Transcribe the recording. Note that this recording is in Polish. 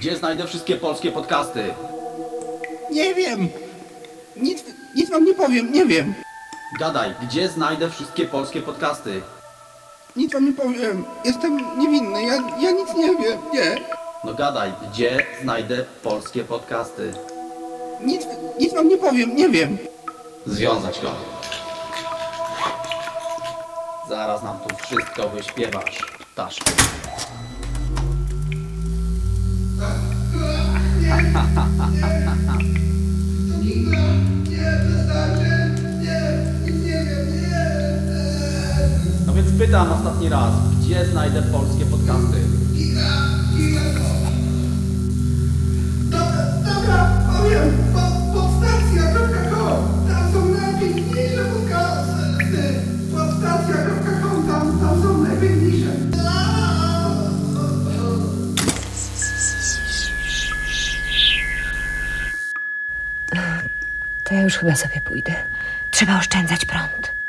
Gdzie znajdę wszystkie polskie podcasty? Nie wiem. Nic, nic wam nie powiem, nie wiem. Gadaj, gdzie znajdę wszystkie polskie podcasty? Nic wam nie powiem. Jestem niewinny, ja, ja nic nie wiem, nie. No gadaj, gdzie znajdę polskie podcasty? Nic, nic wam nie powiem, nie wiem. Związać go. Zaraz nam tu wszystko wyśpiewasz, ptaszku. No więc pytam ostatni raz, gdzie znajdę polskie podcasty? Dobra, powiem, po, podstacja.com, tam są najpiękniejsze podcasty. Podstacja.com, tam, tam są najpiękniejsze. To ja już chyba sobie pójdę. Trzeba oszczędzać prąd.